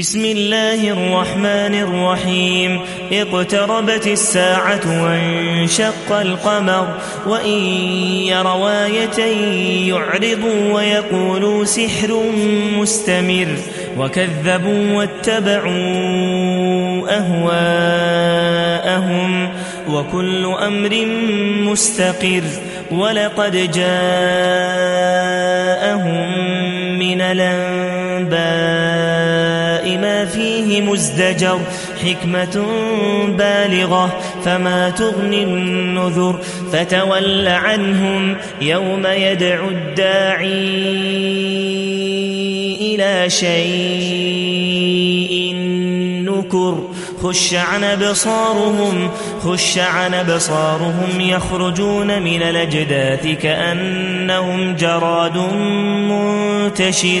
بسم الله الرحمن الرحيم. اقتربت الساعة وانشق القمر وإن يروا آية يعرضوا ويقولوا سحر مستمر. وكذبوا واتبعوا أهواءهم وكل أمر مستقر. ولقد جاءهم من الأنباء ما فيه مزدجر حكمة بالغة فما تغني النذر فتول عنهم يوم يدعو الداعي إلى شيء نكر. خش عن أبصارهم خش عن أبصارهم يخرجون من الأجداث كأنهم جراد منتشر.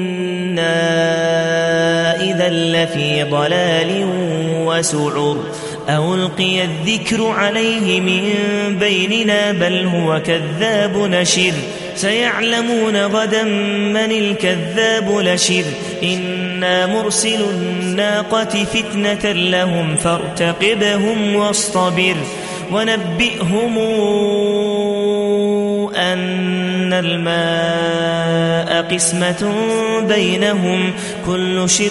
لفي ضلال وسعر. ألقي الذكر عليه من بيننا بل هو كذاب نشر. سيعلمون غدا من الكذاب لشر. إنا مرسل الناقة فتنة لهم فارتقبهم واصطبر. ونبئهم أن الماء قسمة بينهم. كل شرب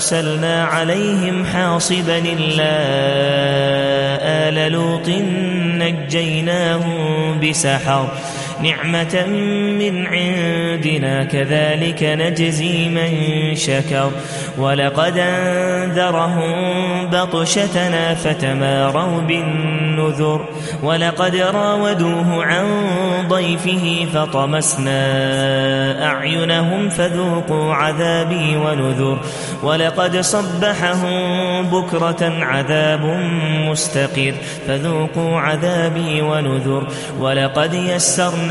أرسلنا عليهم حاصبا إلا آل لوط نجيناهم بسحر نعمة من عندنا كذلك نجزي من شكر. ولقد أنذرهم بطشتنا فتماروا بالنذر. ولقد راودوه عن ضيفه فطمسنا أعينهم فذوقوا عذابي ونذر. ولقد صبحهم بكرة عذاب مستقر فذوقوا عذابي ونذر. ولقد يسرنا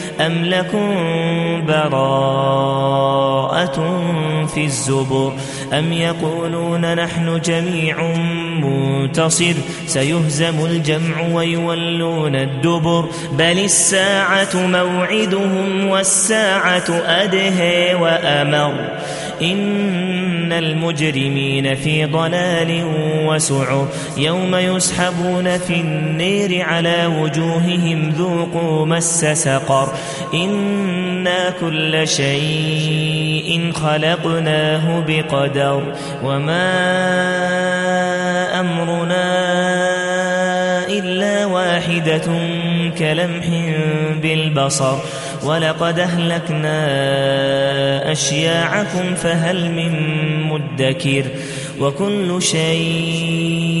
أم لكم براءة في الزبر أم يقولون نحن جميع منتصر سيهزم الجمع ويولون الدبر بل الساعة موعدهم والساعة أدهى وأمر إن المجرمين في ضلال وسعر يوم يسحبون في النير على وجوههم ذوقوا مس سقر إنا كل شيء خلقناه بقدر وما أمرنا إلا واحدة كلمح بالبصر ولقد أهلكنا أشياعكم فهل من مدكر وكل شيء